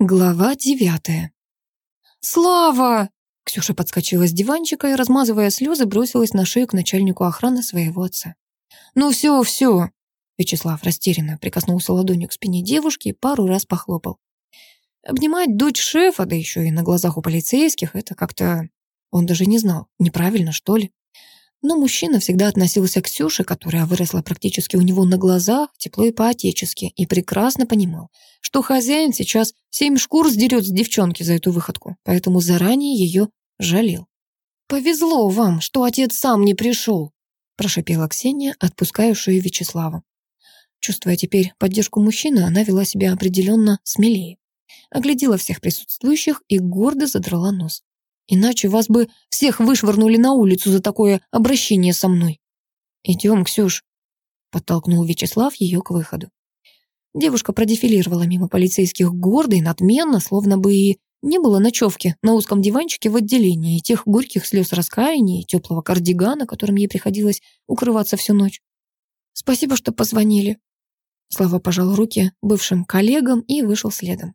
Глава девятая. «Слава!» Ксюша подскочила с диванчика и, размазывая слезы, бросилась на шею к начальнику охраны своего отца. «Ну все, все!» Вячеслав растерянно прикоснулся ладонью к спине девушки и пару раз похлопал. Обнимать дочь шефа, да еще и на глазах у полицейских, это как-то... Он даже не знал, неправильно, что ли. Но мужчина всегда относился к Ксюше, которая выросла практически у него на глазах, тепло и по-отечески, и прекрасно понимал, что хозяин сейчас семь шкур сдерет с девчонки за эту выходку, поэтому заранее ее жалел. «Повезло вам, что отец сам не пришел», прошипела Ксения, отпуская шею Вячеслава. Чувствуя теперь поддержку мужчины, она вела себя определенно смелее. Оглядела всех присутствующих и гордо задрала нос. Иначе вас бы всех вышвырнули на улицу за такое обращение со мной. Идем, Ксюш, подтолкнул Вячеслав ее к выходу. Девушка продефилировала мимо полицейских гордо и надменно, словно бы и не было ночевки на узком диванчике в отделении, и тех горьких слез раскаяния, и теплого кардигана, которым ей приходилось укрываться всю ночь. «Спасибо, что позвонили». Слава пожал руки бывшим коллегам и вышел следом.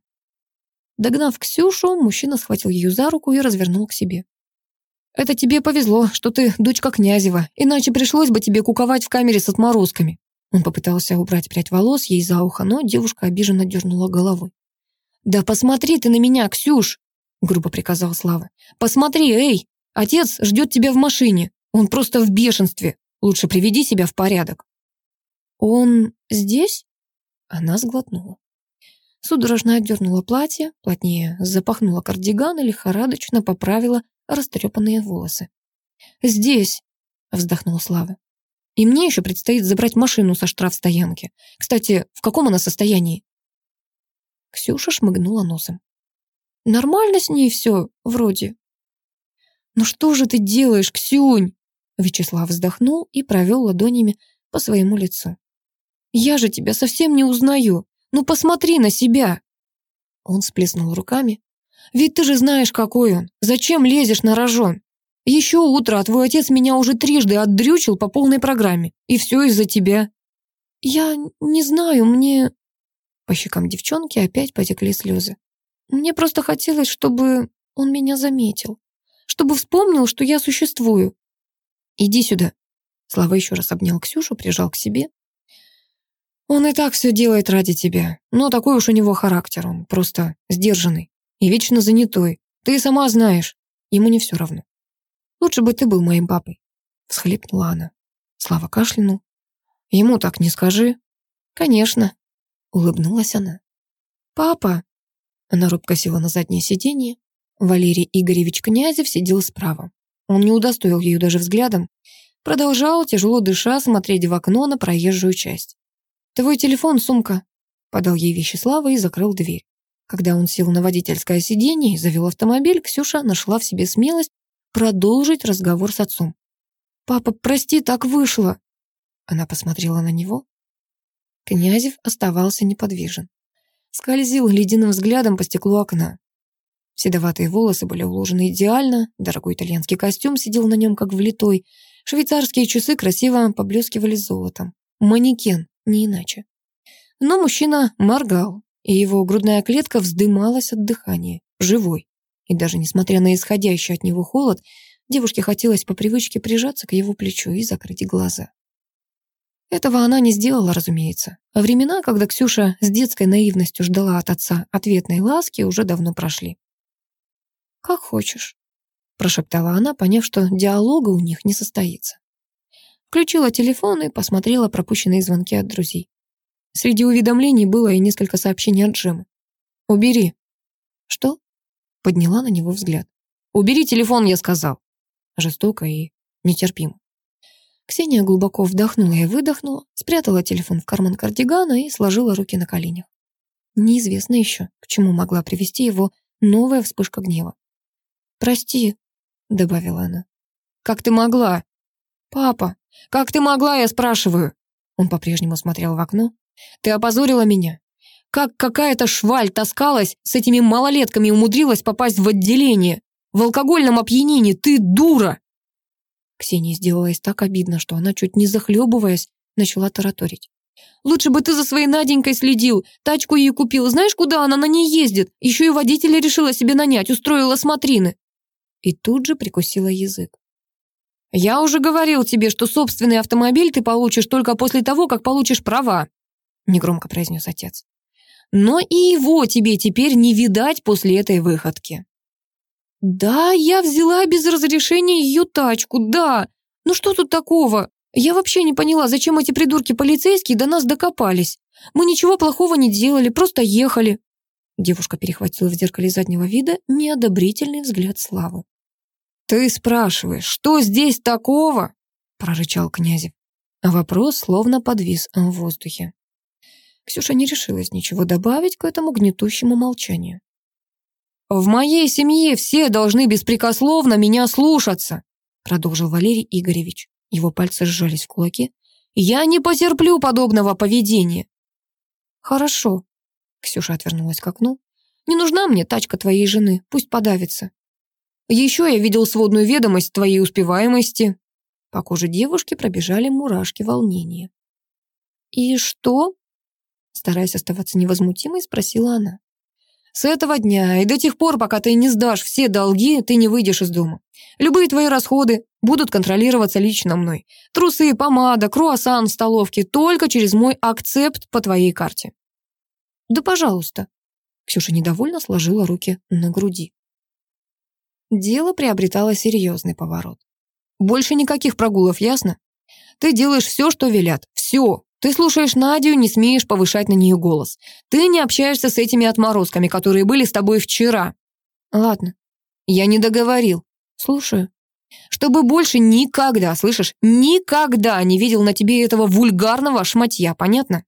Догнав Ксюшу, мужчина схватил ее за руку и развернул к себе. «Это тебе повезло, что ты дочка Князева, иначе пришлось бы тебе куковать в камере с отморозками». Он попытался убрать прядь волос ей за ухо, но девушка обиженно дернула головой. «Да посмотри ты на меня, Ксюш!» — грубо приказал Слава. «Посмотри, эй! Отец ждет тебя в машине. Он просто в бешенстве. Лучше приведи себя в порядок». «Он здесь?» Она сглотнула. Судорожно отдернула платье, плотнее запахнула кардиган и лихорадочно поправила растрепанные волосы. «Здесь!» — вздохнула Слава. «И мне еще предстоит забрать машину со штрафстоянки. Кстати, в каком она состоянии?» Ксюша шмыгнула носом. «Нормально с ней все, вроде». «Ну что же ты делаешь, Ксюнь?» Вячеслав вздохнул и провел ладонями по своему лицу. «Я же тебя совсем не узнаю. Ну посмотри на себя!» Он сплеснул руками. «Ведь ты же знаешь, какой он. Зачем лезешь на рожон? Еще утро, а твой отец меня уже трижды отдрючил по полной программе. И все из-за тебя». «Я не знаю, мне...» По щекам девчонки опять потекли слезы. «Мне просто хотелось, чтобы он меня заметил. Чтобы вспомнил, что я существую. Иди сюда». Слава еще раз обнял Ксюшу, прижал к себе. Он и так все делает ради тебя. Но такой уж у него характер, он просто сдержанный и вечно занятой. Ты сама знаешь, ему не все равно. Лучше бы ты был моим папой, всхлипнула она. Слава кашлянул. Ему так не скажи. Конечно, улыбнулась она. Папа. Она робко села на заднее сиденье. Валерий Игоревич Князев сидел справа. Он не удостоил ее даже взглядом. Продолжал, тяжело дыша, смотреть в окно на проезжую часть. «Твой телефон, сумка», — подал ей Вячеслава и закрыл дверь. Когда он сел на водительское сиденье и завел автомобиль, Ксюша нашла в себе смелость продолжить разговор с отцом. «Папа, прости, так вышло!» Она посмотрела на него. Князев оставался неподвижен. Скользил ледяным взглядом по стеклу окна. Седоватые волосы были уложены идеально, дорогой итальянский костюм сидел на нем как влитой, швейцарские часы красиво поблескивали золотом. Манекен, не иначе. Но мужчина моргал, и его грудная клетка вздымалась от дыхания, живой. И даже несмотря на исходящий от него холод, девушке хотелось по привычке прижаться к его плечу и закрыть глаза. Этого она не сделала, разумеется. А времена, когда Ксюша с детской наивностью ждала от отца ответной ласки, уже давно прошли. «Как хочешь», — прошептала она, поняв, что диалога у них не состоится. Включила телефон и посмотрела пропущенные звонки от друзей. Среди уведомлений было и несколько сообщений от Джемы. «Убери». «Что?» Подняла на него взгляд. «Убери телефон, я сказал». Жестоко и нетерпимо. Ксения глубоко вдохнула и выдохнула, спрятала телефон в карман кардигана и сложила руки на коленях. Неизвестно еще, к чему могла привести его новая вспышка гнева. «Прости», — добавила она. «Как ты могла?» «Папа, как ты могла, я спрашиваю?» Он по-прежнему смотрел в окно. «Ты опозорила меня. Как какая-то шваль таскалась с этими малолетками и умудрилась попасть в отделение. В алкогольном опьянении. Ты дура!» Ксении сделалось так обидно, что она, чуть не захлебываясь, начала тараторить. Лучше бы ты за своей Наденькой следил, тачку ей купил. Знаешь, куда она на ней ездит? Еще и водителя решила себе нанять, устроила смотрины». И тут же прикусила язык. «Я уже говорил тебе, что собственный автомобиль ты получишь только после того, как получишь права», негромко произнес отец. «Но и его тебе теперь не видать после этой выходки». «Да, я взяла без разрешения ее тачку, да. Ну что тут такого? Я вообще не поняла, зачем эти придурки полицейские до нас докопались. Мы ничего плохого не делали, просто ехали». Девушка перехватила в зеркале заднего вида неодобрительный взгляд Славы. «Ты спрашиваешь, что здесь такого?» прорычал Князев. А вопрос словно подвис в воздухе. Ксюша не решилась ничего добавить к этому гнетущему молчанию. «В моей семье все должны беспрекословно меня слушаться», продолжил Валерий Игоревич. Его пальцы сжались в кулаки. «Я не потерплю подобного поведения». «Хорошо», — Ксюша отвернулась к окну. «Не нужна мне тачка твоей жены, пусть подавится». «Еще я видел сводную ведомость твоей успеваемости». По коже девушки пробежали мурашки волнения. «И что?» Стараясь оставаться невозмутимой, спросила она. С этого дня и до тех пор, пока ты не сдашь все долги, ты не выйдешь из дома. Любые твои расходы будут контролироваться лично мной. Трусы, помада, круассан в столовке только через мой акцепт по твоей карте. Да, пожалуйста. Ксюша недовольно сложила руки на груди. Дело приобретало серьезный поворот. Больше никаких прогулов, ясно? Ты делаешь все, что велят. Все. Ты слушаешь Надю, не смеешь повышать на нее голос. Ты не общаешься с этими отморозками, которые были с тобой вчера. Ладно. Я не договорил. Слушаю. Чтобы больше никогда, слышишь, никогда не видел на тебе этого вульгарного шматья, понятно?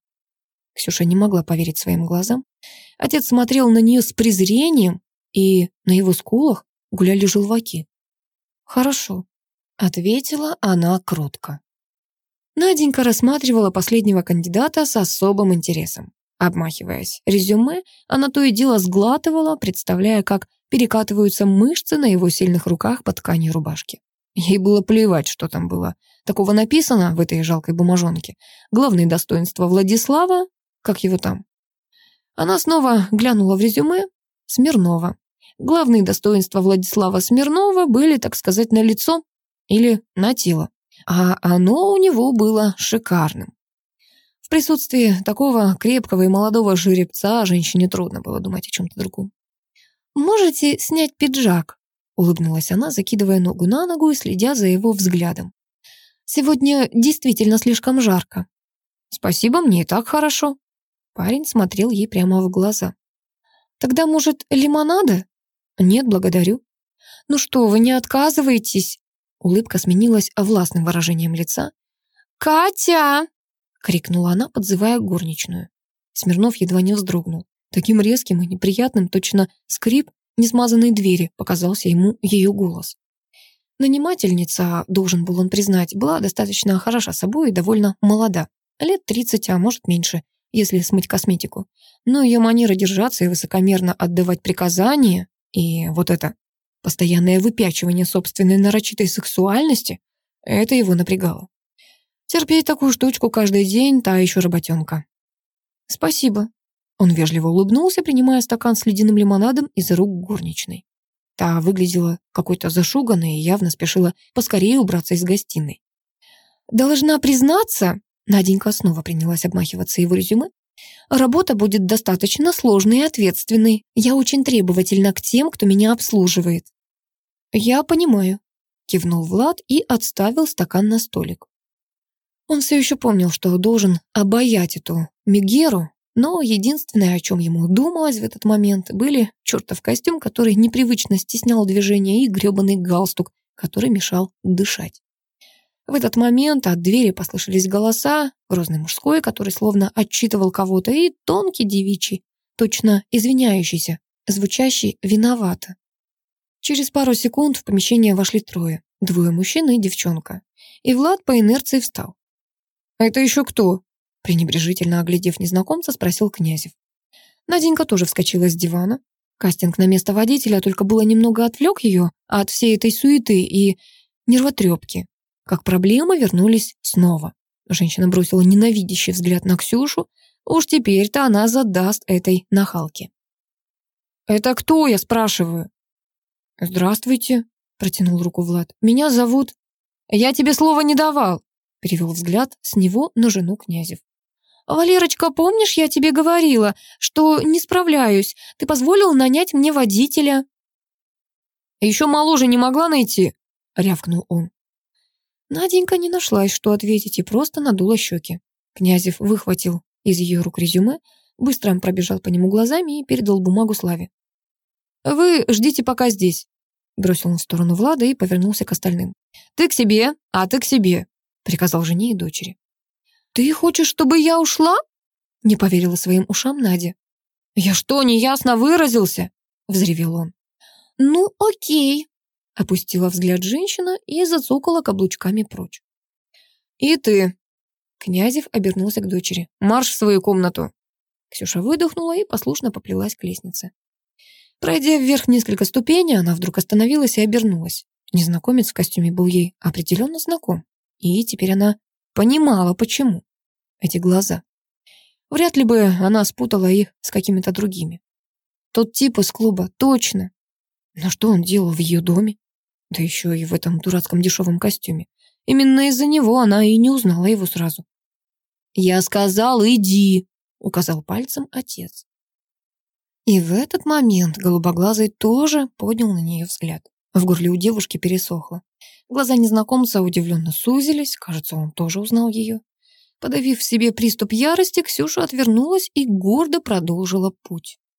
Ксюша не могла поверить своим глазам. Отец смотрел на нее с презрением, и на его скулах гуляли желваки. «Хорошо», — ответила она кротко. Наденька рассматривала последнего кандидата с особым интересом. Обмахиваясь резюме, она то и дело сглатывала, представляя, как перекатываются мышцы на его сильных руках под тканью рубашки. Ей было плевать, что там было. Такого написано в этой жалкой бумажонке. Главные достоинства Владислава, как его там. Она снова глянула в резюме Смирнова. Главные достоинства Владислава Смирнова были, так сказать, на лицо или на тело а оно у него было шикарным. В присутствии такого крепкого и молодого жеребца женщине трудно было думать о чем-то другом. «Можете снять пиджак?» — улыбнулась она, закидывая ногу на ногу и следя за его взглядом. «Сегодня действительно слишком жарко». «Спасибо, мне и так хорошо». Парень смотрел ей прямо в глаза. «Тогда, может, лимонада?» «Нет, благодарю». «Ну что, вы не отказываетесь?» Улыбка сменилась властным выражением лица. «Катя!» — крикнула она, подзывая горничную. Смирнов едва не вздрогнул. Таким резким и неприятным точно скрип несмазанной двери показался ему ее голос. Нанимательница, должен был он признать, была достаточно хороша собой и довольно молода. Лет тридцать, а может меньше, если смыть косметику. Но ее манера держаться и высокомерно отдавать приказания, и вот это Постоянное выпячивание собственной нарочитой сексуальности — это его напрягало. Терпеть такую штучку каждый день — та еще работенка. «Спасибо». Он вежливо улыбнулся, принимая стакан с ледяным лимонадом из рук горничной. Та выглядела какой-то зашуганной и явно спешила поскорее убраться из гостиной. «Должна признаться...» Наденька снова принялась обмахиваться его резюме. «Работа будет достаточно сложной и ответственной. Я очень требовательна к тем, кто меня обслуживает. «Я понимаю», — кивнул Влад и отставил стакан на столик. Он все еще помнил, что должен обаять эту Мегеру, но единственное, о чем ему думалось в этот момент, были чертов костюм, который непривычно стеснял движение, и гребаный галстук, который мешал дышать. В этот момент от двери послышались голоса, грозный мужской, который словно отчитывал кого-то, и тонкий девичий, точно извиняющийся, звучащий «виновата». Через пару секунд в помещение вошли трое. Двое мужчин и девчонка. И Влад по инерции встал. «Это еще кто?» пренебрежительно оглядев незнакомца, спросил Князев. Наденька тоже вскочила с дивана. Кастинг на место водителя только было немного отвлек ее от всей этой суеты и нервотрепки. Как проблемы вернулись снова. Женщина бросила ненавидящий взгляд на Ксюшу. Уж теперь-то она задаст этой нахалке. «Это кто, я спрашиваю?» «Здравствуйте», — протянул руку Влад. «Меня зовут...» «Я тебе слова не давал», — перевел взгляд с него на жену Князев. «Валерочка, помнишь, я тебе говорила, что не справляюсь. Ты позволил нанять мне водителя?» «Еще моложе не могла найти?» — рявкнул он. Наденька не нашлась, что ответить, и просто надула щеки. Князев выхватил из ее рук резюме, быстро пробежал по нему глазами и передал бумагу Славе. «Вы ждите пока здесь», — бросил он в сторону Влада и повернулся к остальным. «Ты к себе, а ты к себе», — приказал жене и дочери. «Ты хочешь, чтобы я ушла?» — не поверила своим ушам Надя. «Я что, неясно выразился?» — взревел он. «Ну, окей», — опустила взгляд женщина и зацокала каблучками прочь. «И ты», — Князев обернулся к дочери, — «марш в свою комнату». Ксюша выдохнула и послушно поплелась к лестнице. Пройдя вверх несколько ступеней, она вдруг остановилась и обернулась. Незнакомец в костюме был ей определенно знаком. И теперь она понимала, почему. Эти глаза. Вряд ли бы она спутала их с какими-то другими. Тот тип из клуба, точно. Но что он делал в ее доме? Да еще и в этом дурацком дешевом костюме. Именно из-за него она и не узнала его сразу. «Я сказал, иди!» — указал пальцем отец. И в этот момент голубоглазый тоже поднял на нее взгляд. В горле у девушки пересохло. Глаза незнакомца удивленно сузились, кажется, он тоже узнал ее. Подавив в себе приступ ярости, Ксюша отвернулась и гордо продолжила путь.